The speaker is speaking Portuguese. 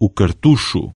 o cartucho.